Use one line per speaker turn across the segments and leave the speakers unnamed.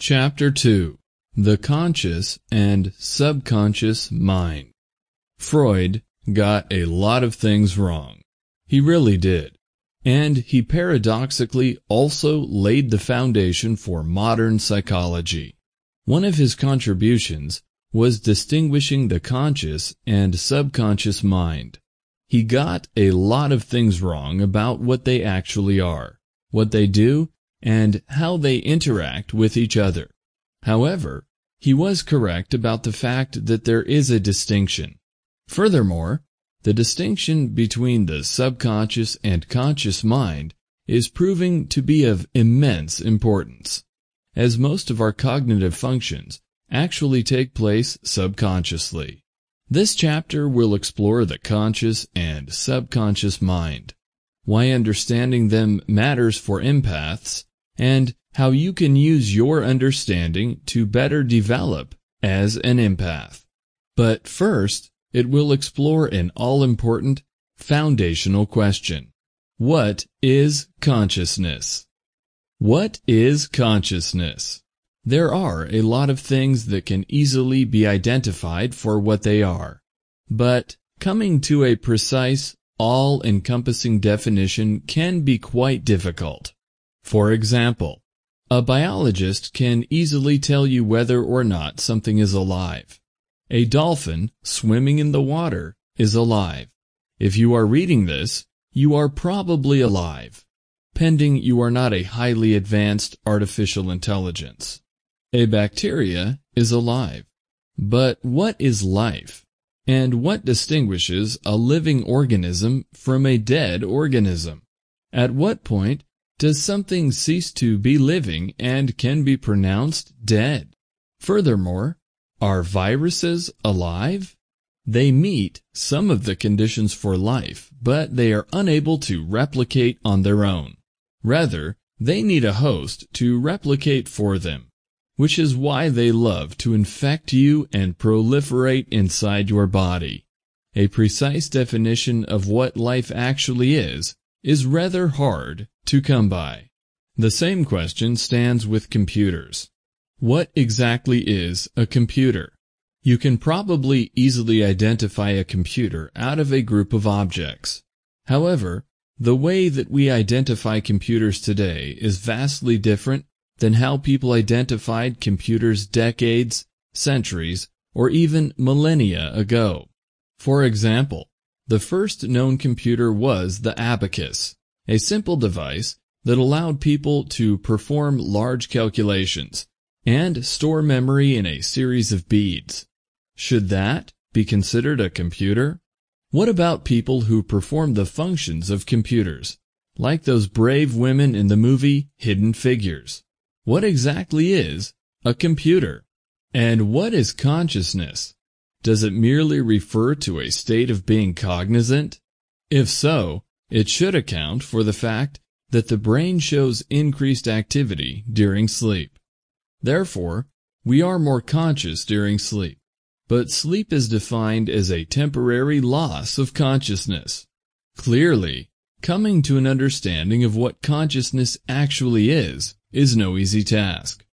Chapter 2 The Conscious and Subconscious Mind Freud got a lot of things wrong. He really did. And he paradoxically also laid the foundation for modern psychology. One of his contributions was distinguishing the conscious and subconscious mind. He got a lot of things wrong about what they actually are, what they do, and how they interact with each other. However, he was correct about the fact that there is a distinction. Furthermore, the distinction between the subconscious and conscious mind is proving to be of immense importance, as most of our cognitive functions actually take place subconsciously. This chapter will explore the conscious and subconscious mind, why understanding them matters for empaths, and how you can use your understanding to better develop as an empath. But first, it will explore an all-important foundational question. What is consciousness? What is consciousness? There are a lot of things that can easily be identified for what they are. But coming to a precise, all-encompassing definition can be quite difficult. For example, a biologist can easily tell you whether or not something is alive. A dolphin swimming in the water is alive. If you are reading this, you are probably alive, pending you are not a highly advanced artificial intelligence. A bacteria is alive. But what is life? And what distinguishes a living organism from a dead organism? At what point does something cease to be living and can be pronounced dead? Furthermore, are viruses alive? They meet some of the conditions for life, but they are unable to replicate on their own. Rather, they need a host to replicate for them, which is why they love to infect you and proliferate inside your body. A precise definition of what life actually is is rather hard to come by. The same question stands with computers. What exactly is a computer? You can probably easily identify a computer out of a group of objects. However, the way that we identify computers today is vastly different than how people identified computers decades, centuries, or even millennia ago. For example, the first known computer was the abacus, a simple device that allowed people to perform large calculations and store memory in a series of beads. Should that be considered a computer? What about people who perform the functions of computers, like those brave women in the movie Hidden Figures? What exactly is a computer? And what is consciousness? Does it merely refer to a state of being cognizant? If so, it should account for the fact that the brain shows increased activity during sleep. Therefore, we are more conscious during sleep. But sleep is defined as a temporary loss of consciousness. Clearly, coming to an understanding of what consciousness actually is, is no easy task.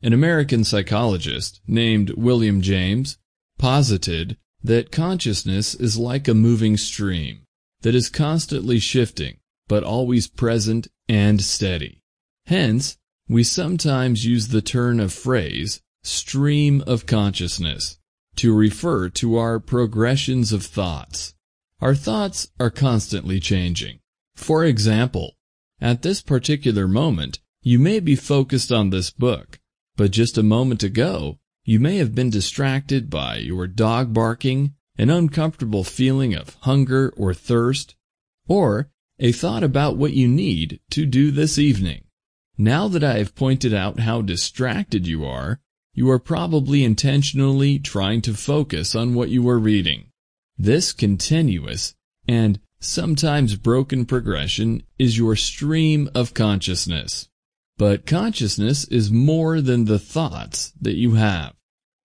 An American psychologist named William James posited that consciousness is like a moving stream that is constantly shifting but always present and steady. Hence, we sometimes use the turn of phrase stream of consciousness to refer to our progressions of thoughts. Our thoughts are constantly changing. For example, at this particular moment, you may be focused on this book, but just a moment ago, you may have been distracted by your dog barking, an uncomfortable feeling of hunger or thirst, or a thought about what you need to do this evening. Now that I have pointed out how distracted you are, you are probably intentionally trying to focus on what you are reading. This continuous and sometimes broken progression is your stream of consciousness. But consciousness is more than the thoughts that you have.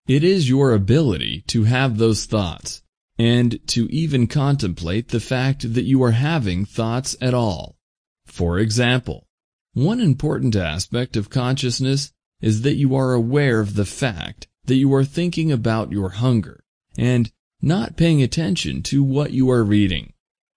It is your ability to have those thoughts and to even contemplate the fact that you are having thoughts at all. For example, one important aspect of consciousness is that you are aware of the fact that you are thinking about your hunger and not paying attention to what you are reading.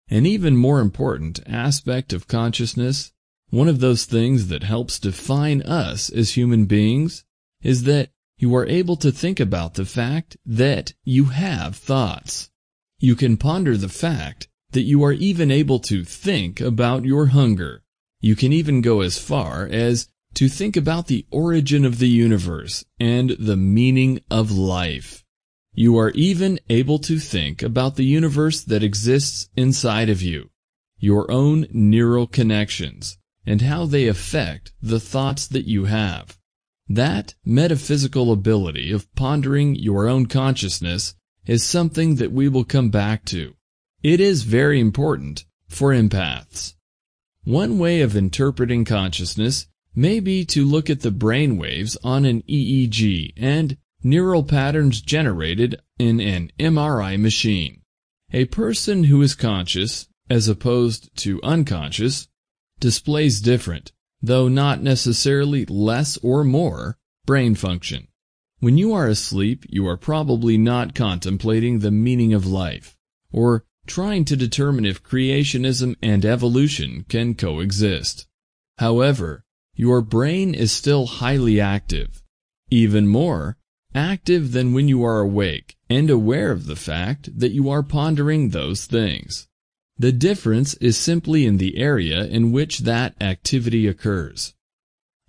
An even more important aspect of consciousness, one of those things that helps define us as human beings, is that you are able to think about the fact that you have thoughts. You can ponder the fact that you are even able to think about your hunger. You can even go as far as to think about the origin of the universe and the meaning of life. You are even able to think about the universe that exists inside of you, your own neural connections, and how they affect the thoughts that you have. That metaphysical ability of pondering your own consciousness is something that we will come back to. It is very important for empaths. One way of interpreting consciousness may be to look at the brain waves on an EEG and neural patterns generated in an MRI machine. A person who is conscious, as opposed to unconscious, displays different, though not necessarily less or more, brain function. When you are asleep, you are probably not contemplating the meaning of life, or trying to determine if creationism and evolution can coexist. However, your brain is still highly active, even more active than when you are awake and aware of the fact that you are pondering those things. The difference is simply in the area in which that activity occurs.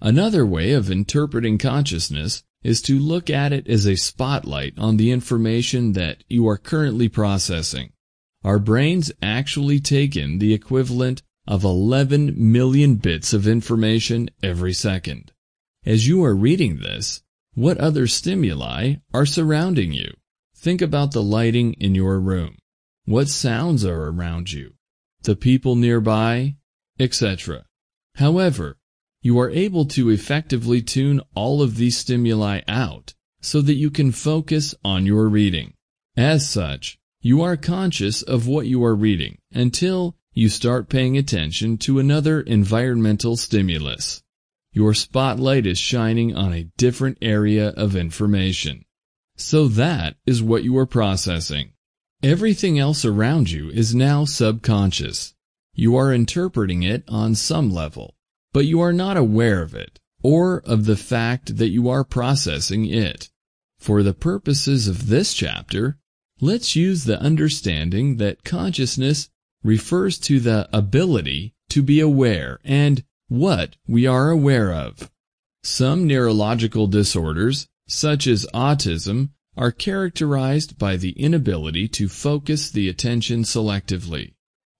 Another way of interpreting consciousness is to look at it as a spotlight on the information that you are currently processing. Our brains actually take in the equivalent of 11 million bits of information every second. As you are reading this, what other stimuli are surrounding you? Think about the lighting in your room. What sounds are around you? The people nearby, etc. However, you are able to effectively tune all of these stimuli out so that you can focus on your reading. As such, you are conscious of what you are reading until you start paying attention to another environmental stimulus. Your spotlight is shining on a different area of information. So that is what you are processing. Everything else around you is now subconscious. You are interpreting it on some level, but you are not aware of it or of the fact that you are processing it. For the purposes of this chapter, let's use the understanding that consciousness refers to the ability to be aware and what we are aware of. Some neurological disorders, such as autism, are characterized by the inability to focus the attention selectively.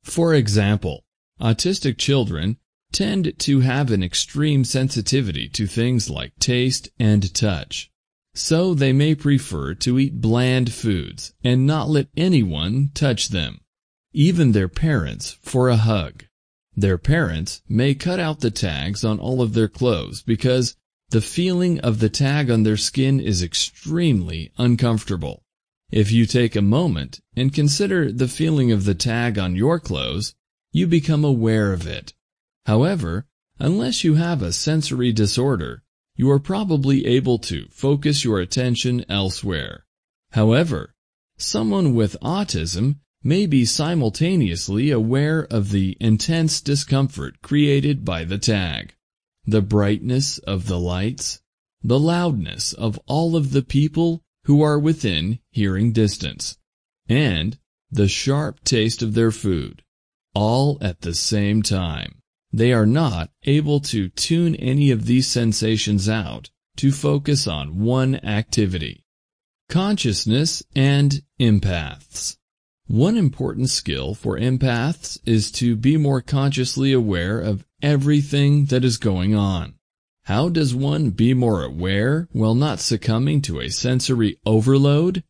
For example, autistic children tend to have an extreme sensitivity to things like taste and touch. So they may prefer to eat bland foods and not let anyone touch them even their parents, for a hug. Their parents may cut out the tags on all of their clothes because the feeling of the tag on their skin is extremely uncomfortable. If you take a moment and consider the feeling of the tag on your clothes, you become aware of it. However, unless you have a sensory disorder, you are probably able to focus your attention elsewhere. However, someone with autism may be simultaneously aware of the intense discomfort created by the tag, the brightness of the lights, the loudness of all of the people who are within hearing distance, and the sharp taste of their food, all at the same time. They are not able to tune any of these sensations out to focus on one activity. Consciousness and empaths. One important skill for empaths is to be more consciously aware of everything that is going on. How does one be more aware while not succumbing to a sensory overload?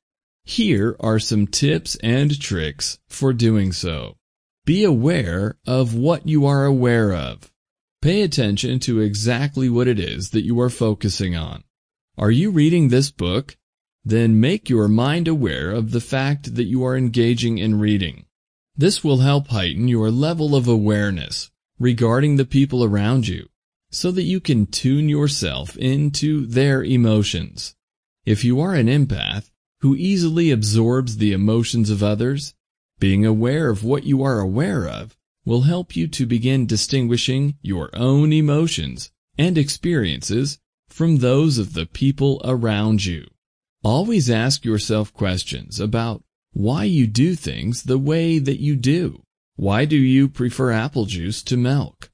Here are some tips and tricks for doing so. Be aware of what you are aware of. Pay attention to exactly what it is that you are focusing on. Are you reading this book? Then make your mind aware of the fact that you are engaging in reading. This will help heighten your level of awareness regarding the people around you. so that you can tune yourself into their emotions. If you are an empath who easily absorbs the emotions of others, being aware of what you are aware of will help you to begin distinguishing your own emotions and experiences from those of the people around you. Always ask yourself questions about why you do things the way that you do. Why do you prefer apple juice to milk?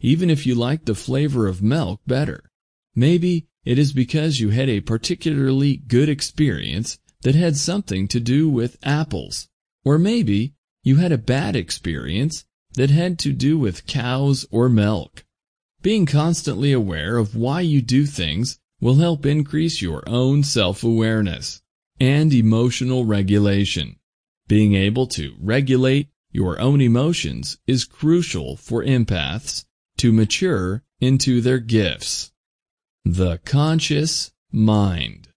Even if you like the flavor of milk better. Maybe it is because you had a particularly good experience that had something to do with apples. Or maybe you had a bad experience that had to do with cows or milk. Being constantly aware of why you do things will help increase your own self-awareness and emotional regulation. Being able to regulate your own emotions is crucial for empaths to mature into their gifts. The conscious mind.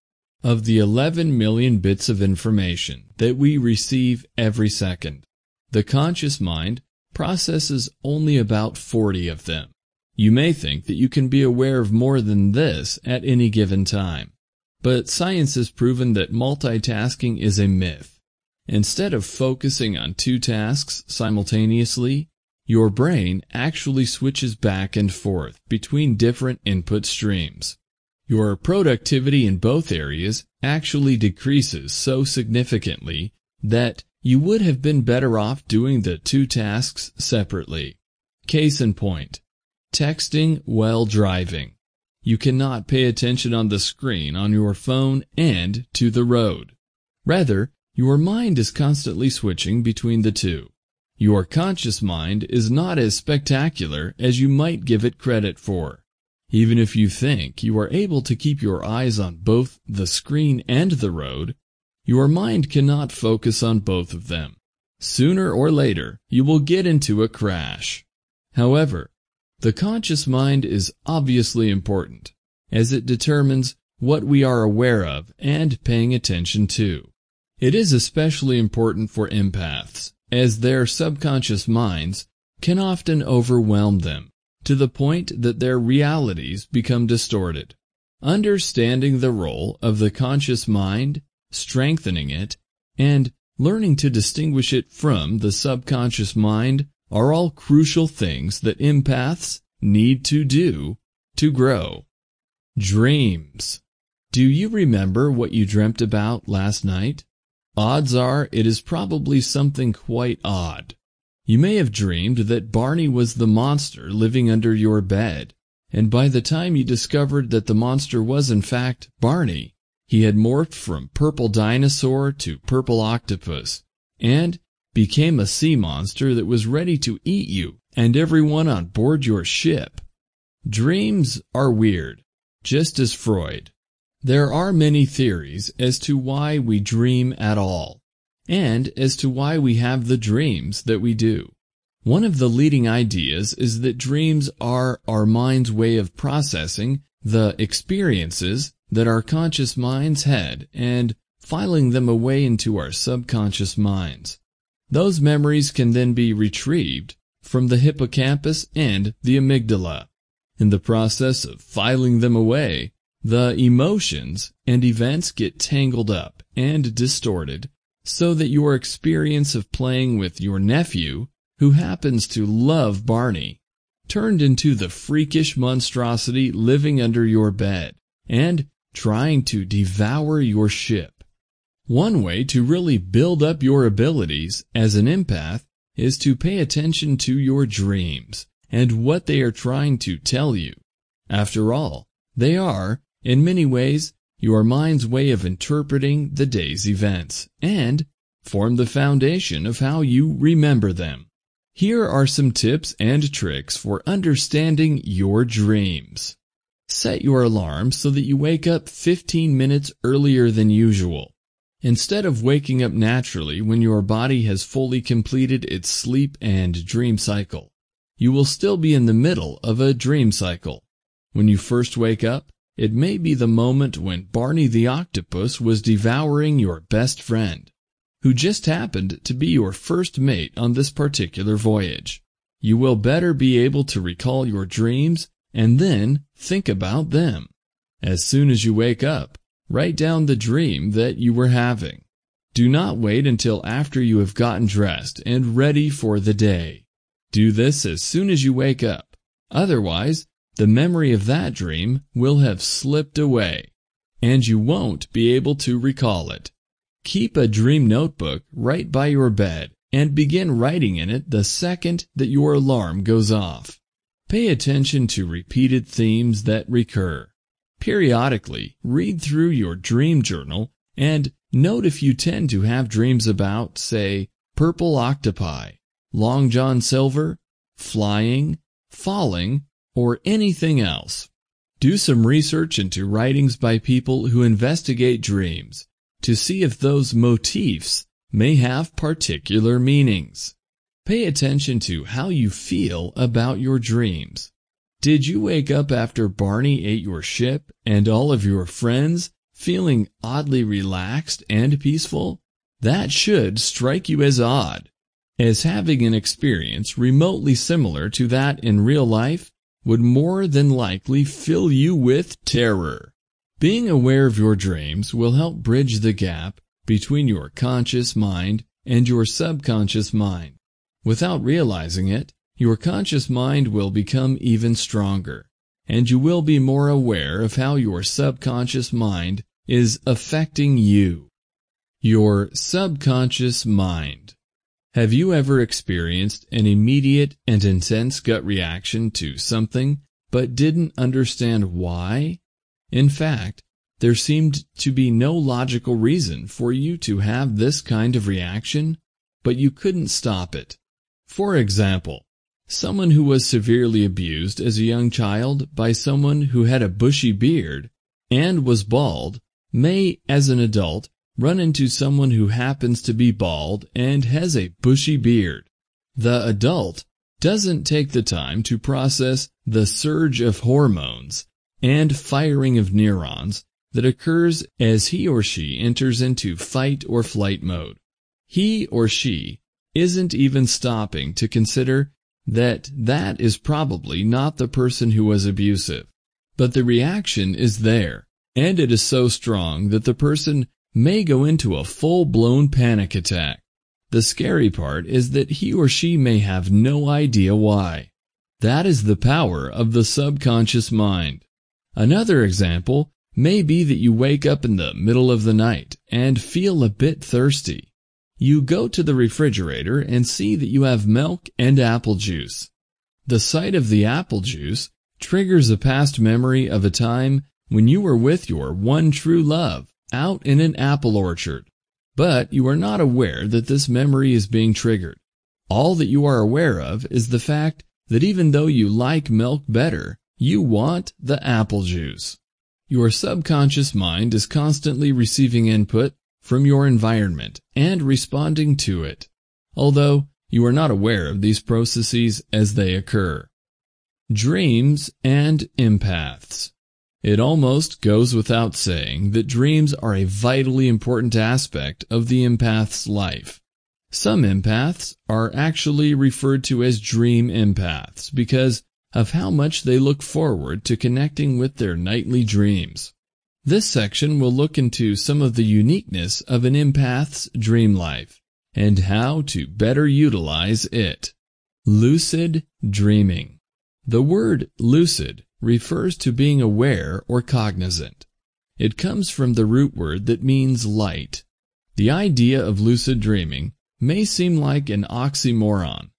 Of the 11 million bits of information that we receive every second, the conscious mind processes only about 40 of them. You may think that you can be aware of more than this at any given time, but science has proven that multitasking is a myth. Instead of focusing on two tasks simultaneously, your brain actually switches back and forth between different input streams. Your productivity in both areas actually decreases so significantly that you would have been better off doing the two tasks separately. Case in point, texting while driving. You cannot pay attention on the screen on your phone and to the road. Rather, your mind is constantly switching between the two. Your conscious mind is not as spectacular as you might give it credit for. Even if you think you are able to keep your eyes on both the screen and the road, your mind cannot focus on both of them. Sooner or later, you will get into a crash. However, the conscious mind is obviously important, as it determines what we are aware of and paying attention to. It is especially important for empaths, as their subconscious minds can often overwhelm them to the point that their realities become distorted. Understanding the role of the conscious mind strengthening it, and learning to distinguish it from the subconscious mind are all crucial things that empaths need to do to grow. Dreams. Do you remember what you dreamt about last night? Odds are it is probably something quite odd. You may have dreamed that Barney was the monster living under your bed, and by the time you discovered that the monster was in fact Barney, he had morphed from purple dinosaur to purple octopus, and became a sea monster that was ready to eat you and everyone on board your ship. Dreams are weird, just as Freud. There are many theories as to why we dream at all, and as to why we have the dreams that we do. One of the leading ideas is that dreams are our mind's way of processing the experiences that our conscious minds had and filing them away into our subconscious minds. Those memories can then be retrieved from the hippocampus and the amygdala. In the process of filing them away, the emotions and events get tangled up and distorted so that your experience of playing with your nephew, who happens to love Barney, turned into the freakish monstrosity living under your bed, and trying to devour your ship. One way to really build up your abilities as an empath is to pay attention to your dreams and what they are trying to tell you. After all, they are, in many ways, your mind's way of interpreting the day's events and form the foundation of how you remember them. Here are some tips and tricks for understanding your dreams. Set your alarm so that you wake up 15 minutes earlier than usual. Instead of waking up naturally when your body has fully completed its sleep and dream cycle, you will still be in the middle of a dream cycle. When you first wake up, it may be the moment when Barney the octopus was devouring your best friend, who just happened to be your first mate on this particular voyage. You will better be able to recall your dreams and then think about them. As soon as you wake up, write down the dream that you were having. Do not wait until after you have gotten dressed and ready for the day. Do this as soon as you wake up. Otherwise, the memory of that dream will have slipped away, and you won't be able to recall it. Keep a dream notebook right by your bed and begin writing in it the second that your alarm goes off. Pay attention to repeated themes that recur. Periodically, read through your dream journal and note if you tend to have dreams about, say, purple octopi, long john silver, flying, falling, or anything else. Do some research into writings by people who investigate dreams to see if those motifs may have particular meanings. Pay attention to how you feel about your dreams. Did you wake up after Barney ate your ship and all of your friends feeling oddly relaxed and peaceful, that should strike you as odd, as having an experience remotely similar to that in real life would more than likely fill you with terror. Being aware of your dreams will help bridge the gap between your conscious mind and your subconscious mind. Without realizing it, your conscious mind will become even stronger, and you will be more aware of how your subconscious mind is affecting you. Your subconscious mind. Have you ever experienced an immediate and intense gut reaction to something but didn't understand why? In fact, there seemed to be no logical reason for you to have this kind of reaction, but you couldn't stop it. For example, someone who was severely abused as a young child by someone who had a bushy beard and was bald may, as an adult, run into someone who happens to be bald and has a bushy beard. The adult doesn't take the time to process the surge of hormones and firing of neurons that occurs as he or she enters into fight or flight mode. He or she isn't even stopping to consider that that is probably not the person who was abusive. But the reaction is there and it is so strong that the person may go into a full-blown panic attack. The scary part is that he or she may have no idea why. That is the power of the subconscious mind. Another example may be that you wake up in the middle of the night and feel a bit thirsty. You go to the refrigerator and see that you have milk and apple juice. The sight of the apple juice triggers a past memory of a time when you were with your one true love out in an apple orchard. But you are not aware that this memory is being triggered. All that you are aware of is the fact that even though you like milk better, you want the apple juice. Your subconscious mind is constantly receiving input from your environment and responding to it, although you are not aware of these processes as they occur. Dreams and empaths. It almost goes without saying that dreams are a vitally important aspect of the empath's life. Some empaths are actually referred to as dream empaths because of how much they look forward to connecting with their nightly dreams. This section will look into some of the uniqueness of an empath's dream life and how to better utilize it. Lucid dreaming. The word lucid refers to being aware or cognizant. It comes from the root word that means light. The idea of lucid dreaming may seem like an oxymoron,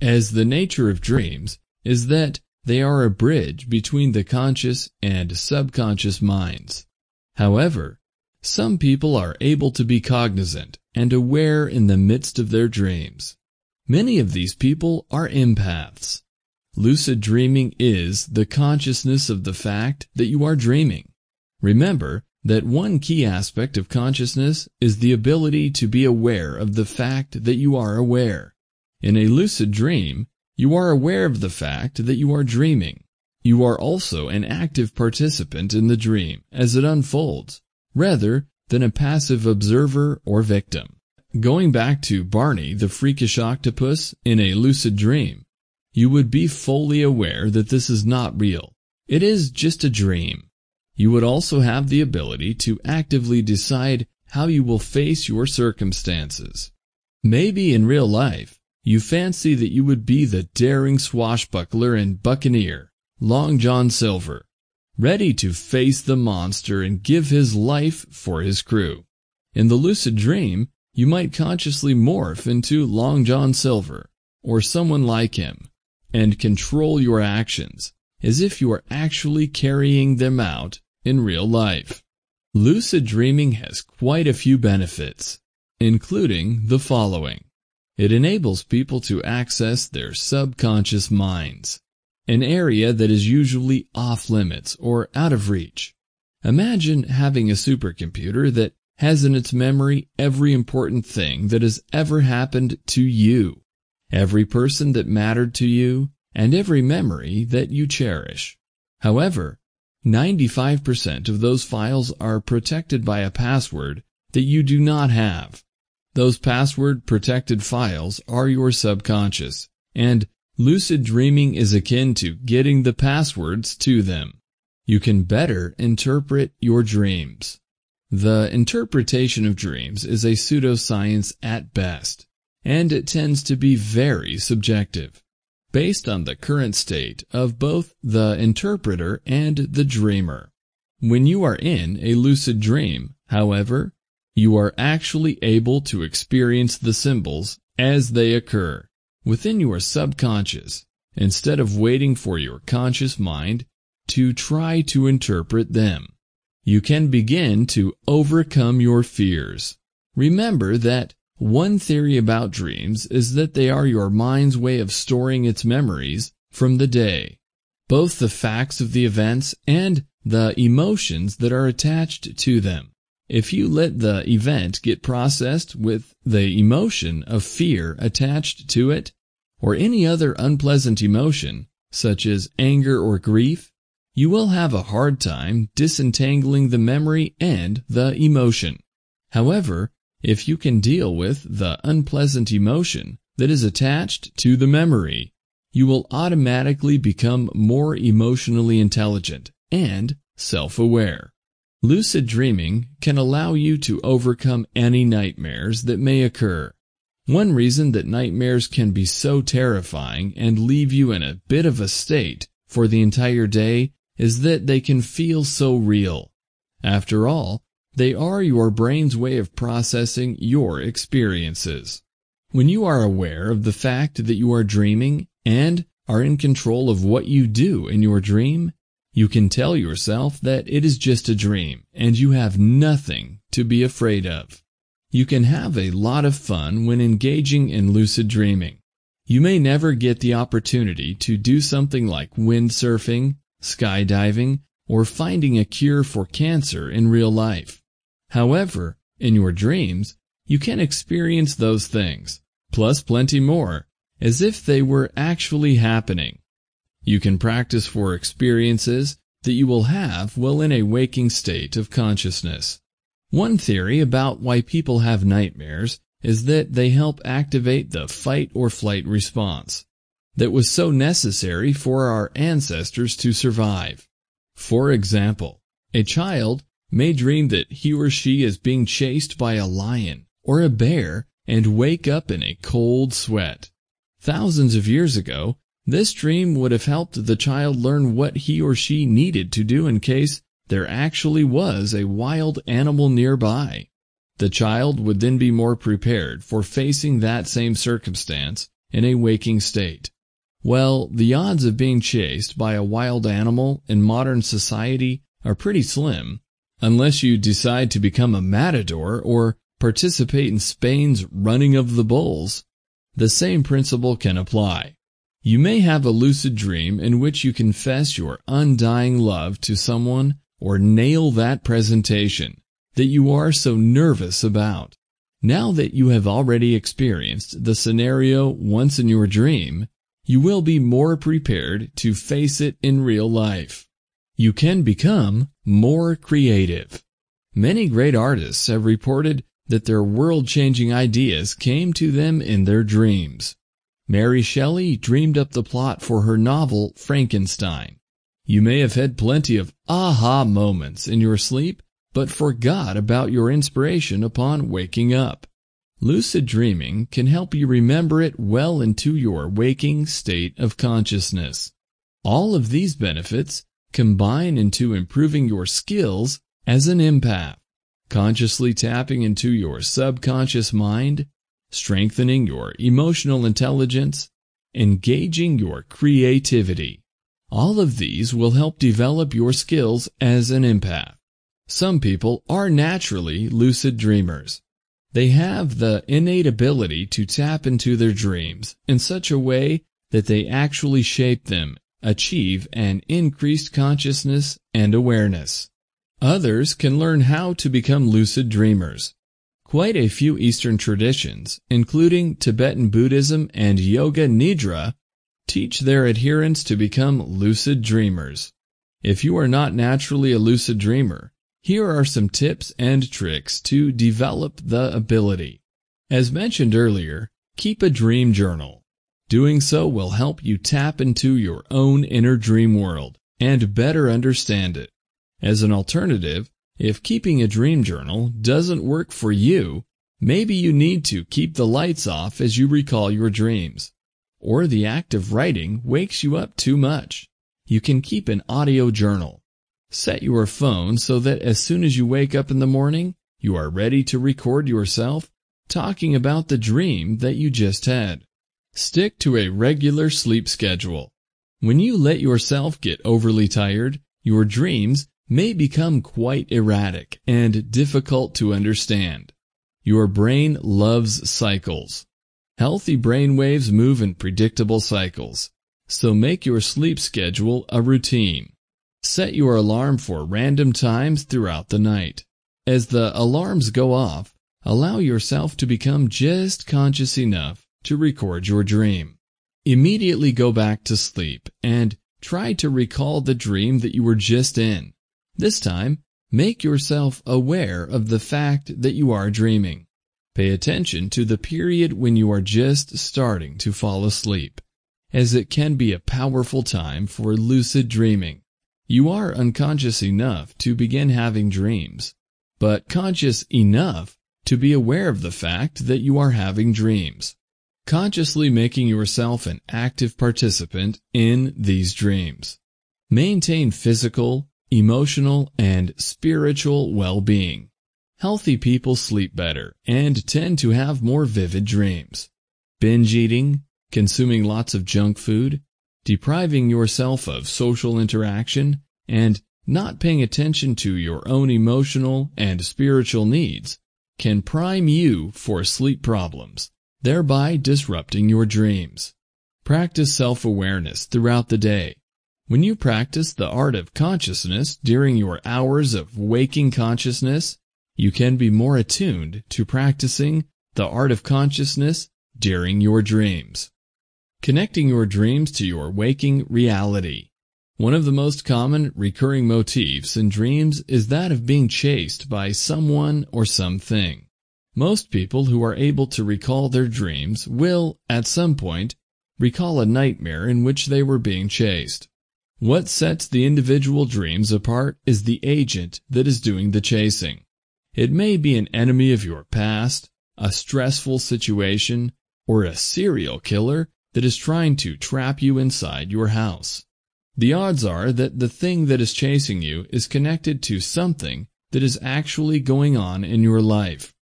as the nature of dreams is that they are a bridge between the conscious and subconscious minds. However, some people are able to be cognizant and aware in the midst of their dreams. Many of these people are empaths. Lucid dreaming is the consciousness of the fact that you are dreaming. Remember that one key aspect of consciousness is the ability to be aware of the fact that you are aware. In a lucid dream, you are aware of the fact that you are dreaming. You are also an active participant in the dream as it unfolds, rather than a passive observer or victim. Going back to Barney the freakish octopus in a lucid dream, you would be fully aware that this is not real, it is just a dream. You would also have the ability to actively decide how you will face your circumstances. Maybe in real life, you fancy that you would be the daring swashbuckler and buccaneer, Long John Silver, ready to face the monster and give his life for his crew. In the lucid dream, you might consciously morph into Long John Silver, or someone like him, and control your actions, as if you are actually carrying them out in real life. Lucid dreaming has quite a few benefits, including the following. It enables people to access their subconscious minds, an area that is usually off limits or out of reach. Imagine having a supercomputer that has in its memory every important thing that has ever happened to you, every person that mattered to you, and every memory that you cherish. However, 95% of those files are protected by a password that you do not have. Those password protected files are your subconscious, and lucid dreaming is akin to getting the passwords to them. You can better interpret your dreams. The interpretation of dreams is a pseudoscience at best, and it tends to be very subjective based on the current state of both the interpreter and the dreamer. When you are in a lucid dream, however, you are actually able to experience the symbols as they occur within your subconscious instead of waiting for your conscious mind to try to interpret them. You can begin to overcome your fears. Remember that one theory about dreams is that they are your mind's way of storing its memories from the day, both the facts of the events and the emotions that are attached to them. If you let the event get processed with the emotion of fear attached to it, or any other unpleasant emotion, such as anger or grief, you will have a hard time disentangling the memory and the emotion. However, if you can deal with the unpleasant emotion that is attached to the memory, you will automatically become more emotionally intelligent and self-aware. Lucid dreaming can allow you to overcome any nightmares that may occur. One reason that nightmares can be so terrifying and leave you in a bit of a state for the entire day is that they can feel so real. After all, they are your brain's way of processing your experiences. When you are aware of the fact that you are dreaming and are in control of what you do in your dream, you can tell yourself that it is just a dream and you have nothing to be afraid of. You can have a lot of fun when engaging in lucid dreaming. You may never get the opportunity to do something like windsurfing, skydiving, or finding a cure for cancer in real life. However, in your dreams, you can experience those things, plus plenty more, as if they were actually happening. You can practice for experiences that you will have while in a waking state of consciousness. One theory about why people have nightmares is that they help activate the fight or flight response that was so necessary for our ancestors to survive. For example, a child may dream that he or she is being chased by a lion or a bear and wake up in a cold sweat. Thousands of years ago, this dream would have helped the child learn what he or she needed to do in case there actually was a wild animal nearby. The child would then be more prepared for facing that same circumstance in a waking state. Well, the odds of being chased by a wild animal in modern society are pretty slim, unless you decide to become a matador or participate in Spain's running of the bulls. The same principle can apply. You may have a lucid dream in which you confess your undying love to someone or nail that presentation that you are so nervous about. Now that you have already experienced the scenario once in your dream, you will be more prepared to face it in real life you can become more creative. Many great artists have reported that their world-changing ideas came to them in their dreams. Mary Shelley dreamed up the plot for her novel Frankenstein. You may have had plenty of aha moments in your sleep, but forgot about your inspiration upon waking up. Lucid dreaming can help you remember it well into your waking state of consciousness. All of these benefits combine into improving your skills as an empath, consciously tapping into your subconscious mind, strengthening your emotional intelligence, engaging your creativity. All of these will help develop your skills as an empath. Some people are naturally lucid dreamers. They have the innate ability to tap into their dreams in such a way that they actually shape them, achieve an increased consciousness and awareness. Others can learn how to become lucid dreamers. Quite a few Eastern traditions, including Tibetan Buddhism and Yoga Nidra, teach their adherents to become lucid dreamers. If you are not naturally a lucid dreamer, here are some tips and tricks to develop the ability. As mentioned earlier, keep a dream journal. Doing so will help you tap into your own inner dream world and better understand it. As an alternative, if keeping a dream journal doesn't work for you, maybe you need to keep the lights off as you recall your dreams. Or the act of writing wakes you up too much. You can keep an audio journal. Set your phone so that as soon as you wake up in the morning, you are ready to record yourself talking about the dream that you just had. Stick to a regular sleep schedule. When you let yourself get overly tired, your dreams may become quite erratic and difficult to understand. Your brain loves cycles. Healthy brain waves move in predictable cycles, so make your sleep schedule a routine. Set your alarm for random times throughout the night. As the alarms go off, allow yourself to become just conscious enough to record your dream. Immediately go back to sleep and try to recall the dream that you were just in. This time, make yourself aware of the fact that you are dreaming. Pay attention to the period when you are just starting to fall asleep, as it can be a powerful time for lucid dreaming. You are unconscious enough to begin having dreams, but conscious enough to be aware of the fact that you are having dreams. Consciously making yourself an active participant in these dreams. Maintain physical, emotional, and spiritual well-being. Healthy people sleep better and tend to have more vivid dreams. Binge eating, consuming lots of junk food, depriving yourself of social interaction, and not paying attention to your own emotional and spiritual needs can prime you for sleep problems, thereby disrupting your dreams. Practice self-awareness throughout the day when you practice the art of consciousness during your hours of waking consciousness, you can be more attuned to practicing the art of consciousness during your dreams. Connecting your dreams to your waking reality. One of the most common recurring motifs in dreams is that of being chased by someone or something. Most people who are able to recall their dreams will, at some point, recall a nightmare in which they were being chased. What sets the individual dreams apart is the agent that is doing the chasing. It may be an enemy of your past, a stressful situation, or a serial killer that is trying to trap you inside your house. The odds are that the thing that is chasing you is connected to something that is actually going on in your life.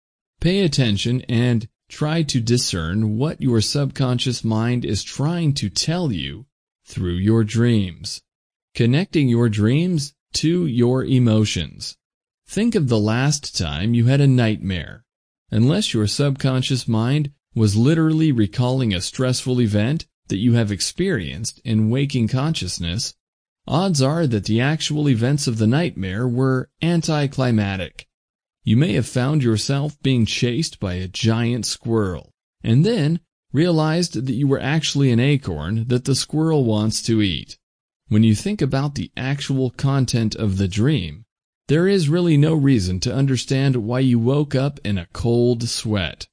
Pay attention and try to discern what your subconscious mind is trying to tell you through your dreams connecting your dreams to your emotions. Think of the last time you had a nightmare. Unless your subconscious mind was literally recalling a stressful event that you have experienced in waking consciousness, odds are that the actual events of the nightmare were anticlimactic. You may have found yourself being chased by a giant squirrel, and then realized that you were actually an acorn that the squirrel wants to eat. When you think about the actual content of the dream, there is really no reason to understand why you woke up in a cold sweat.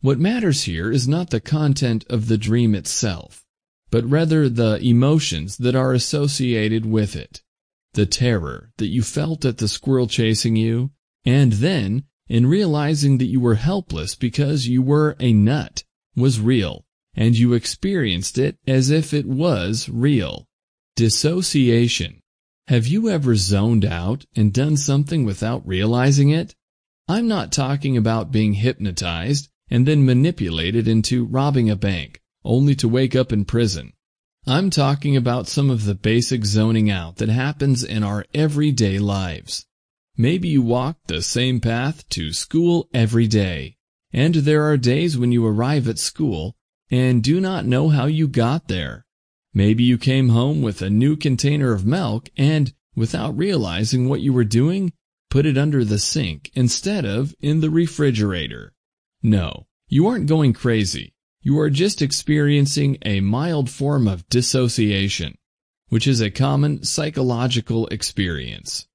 What matters here is not the content of the dream itself. but rather the emotions that are associated with it. The terror that you felt at the squirrel chasing you, and then in realizing that you were helpless because you were a nut, was real, and you experienced it as if it was real. Dissociation. Have you ever zoned out and done something without realizing it? I'm not talking about being hypnotized and then manipulated into robbing a bank, only to wake up in prison. I'm talking about some of the basic zoning out that happens in our everyday lives. Maybe you walk the same path to school every day, and there are days when you arrive at school and do not know how you got there. Maybe you came home with a new container of milk and, without realizing what you were doing, put it under the sink instead of in the refrigerator. No, you aren't going crazy. You are just experiencing a mild form of dissociation, which is a common psychological experience.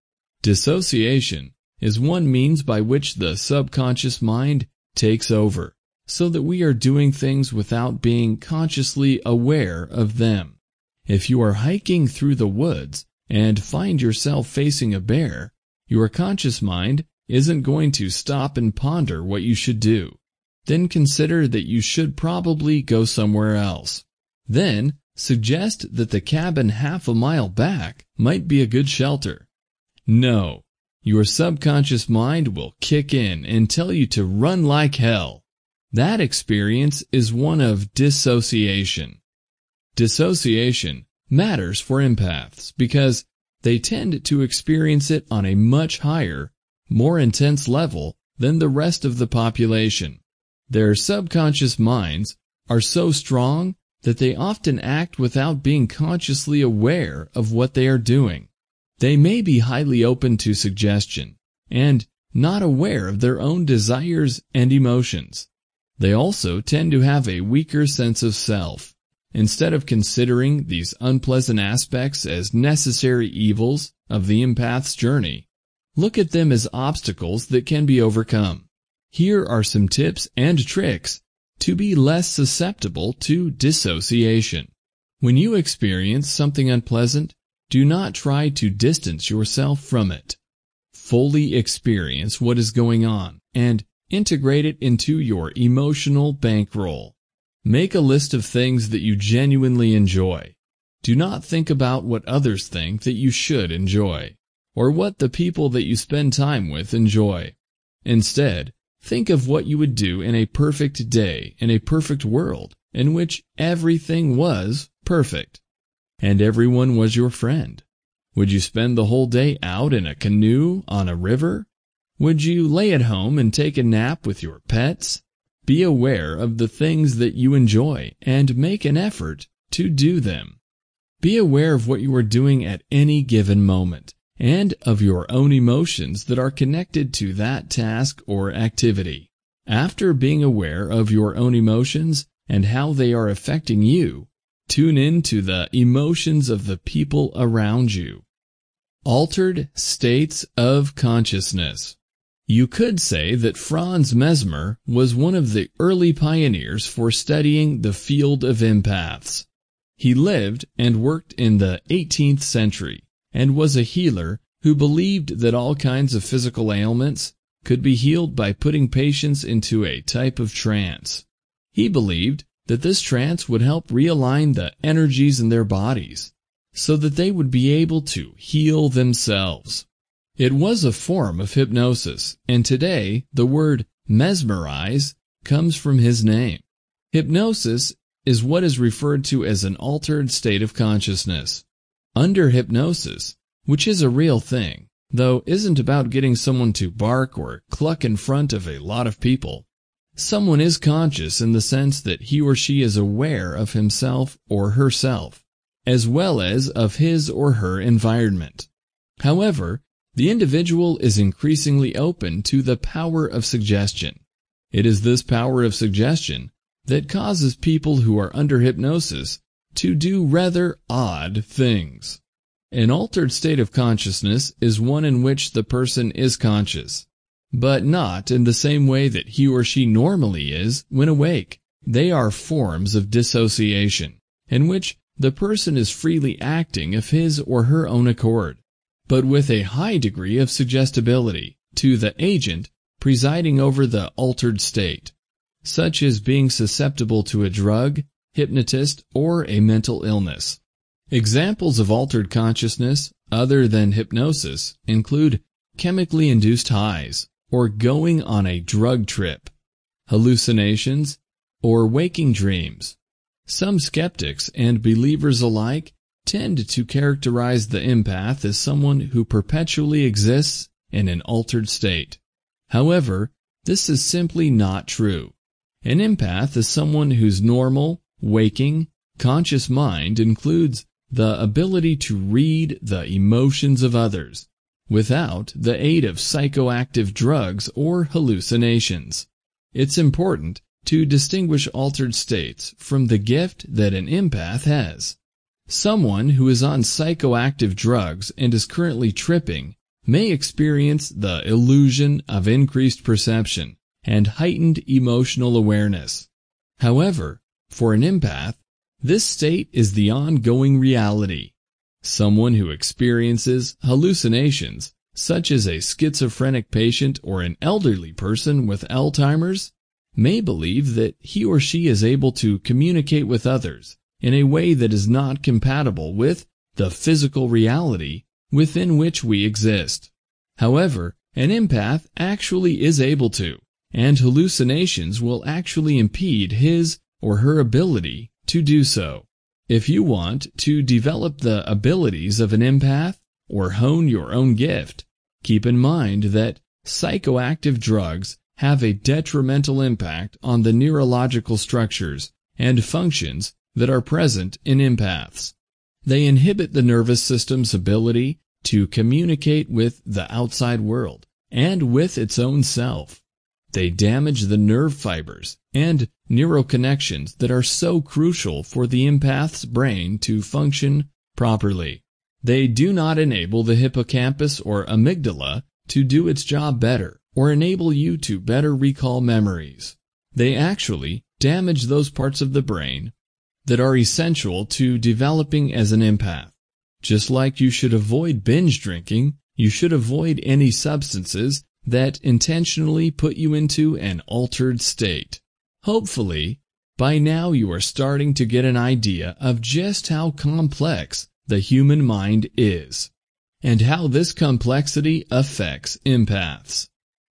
Dissociation is one means by which the subconscious mind takes over, so that we are doing things without being consciously aware of them. If you are hiking through the woods and find yourself facing a bear, your conscious mind isn't going to stop and ponder what you should do then consider that you should probably go somewhere else. Then, suggest that the cabin half a mile back might be a good shelter. No, your subconscious mind will kick in and tell you to run like hell. That experience is one of dissociation. Dissociation matters for empaths because they tend to experience it on a much higher, more intense level than the rest of the population. Their subconscious minds are so strong that they often act without being consciously aware of what they are doing. They may be highly open to suggestion and not aware of their own desires and emotions. They also tend to have a weaker sense of self. Instead of considering these unpleasant aspects as necessary evils of the empath's journey, look at them as obstacles that can be overcome. Here are some tips and tricks to be less susceptible to dissociation. When you experience something unpleasant, do not try to distance yourself from it. Fully experience what is going on and integrate it into your emotional bankroll. Make a list of things that you genuinely enjoy. Do not think about what others think that you should enjoy, or what the people that you spend time with enjoy. Instead, Think of what you would do in a perfect day, in a perfect world, in which everything was perfect, and everyone was your friend. Would you spend the whole day out in a canoe on a river? Would you lay at home and take a nap with your pets? Be aware of the things that you enjoy and make an effort to do them. Be aware of what you are doing at any given moment and of your own emotions that are connected to that task or activity. After being aware of your own emotions and how they are affecting you, tune in to the emotions of the people around you. Altered states of consciousness. You could say that Franz Mesmer was one of the early pioneers for studying the field of empaths. He lived and worked in the 18th century and was a healer who believed that all kinds of physical ailments could be healed by putting patients into a type of trance. He believed that this trance would help realign the energies in their bodies so that they would be able to heal themselves. It was a form of hypnosis, and today the word mesmerize comes from his name. Hypnosis is what is referred to as an altered state of consciousness. Under hypnosis, which is a real thing, though isn't about getting someone to bark or cluck in front of a lot of people. Someone is conscious in the sense that he or she is aware of himself or herself, as well as of his or her environment. However, the individual is increasingly open to the power of suggestion. It is this power of suggestion that causes people who are under hypnosis to do rather odd things. An altered state of consciousness is one in which the person is conscious, but not in the same way that he or she normally is when awake. They are forms of dissociation. in which the person is freely acting of his or her own accord, but with a high degree of suggestibility to the agent presiding over the altered state, such as being susceptible to a drug, hypnotist, or a mental illness. Examples of altered consciousness other than hypnosis include chemically induced highs, or going on a drug trip, hallucinations, or waking dreams. Some skeptics and believers alike tend to characterize the empath as someone who perpetually exists in an altered state. However, this is simply not true. An empath is someone whose normal, waking, conscious mind includes the ability to read the emotions of others without the aid of psychoactive drugs or hallucinations. It's important to distinguish altered states from the gift that an empath has. Someone who is on psychoactive drugs and is currently tripping may experience the illusion of increased perception and heightened emotional awareness. However, for an empath, this state is the ongoing reality. Someone who experiences hallucinations, such as a schizophrenic patient or an elderly person with Alzheimer's, may believe that he or she is able to communicate with others in a way that is not compatible with the physical reality within which we exist. However, an empath actually is able to, and hallucinations will actually impede his or her ability to do so. If you want to develop the abilities of an empath or hone your own gift, keep in mind that psychoactive drugs have a detrimental impact on the neurological structures and functions that are present in empaths. They inhibit the nervous system's ability to communicate with the outside world and with its own self. They damage the nerve fibers and neural connections that are so crucial for the empath's brain to function properly. They do not enable the hippocampus or amygdala to do its job better or enable you to better recall memories. They actually damage those parts of the brain that are essential to developing as an empath. Just like you should avoid binge drinking, you should avoid any substances that intentionally put you into an altered state. Hopefully, by now you are starting to get an idea of just how complex the human mind is, and how this complexity affects empaths.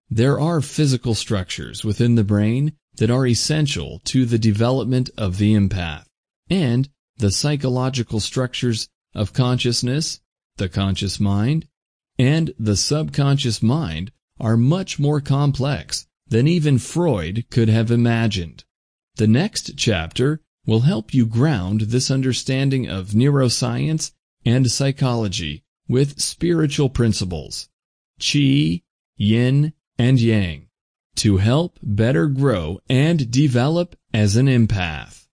There are physical structures within the brain that are essential to the development of the empath, and the psychological structures of consciousness, the conscious mind, and the subconscious mind are much more complex than even Freud could have imagined. The next chapter will help you ground this understanding of neuroscience and psychology with spiritual principles, qi, yin, and yang, to help better grow and develop as an empath.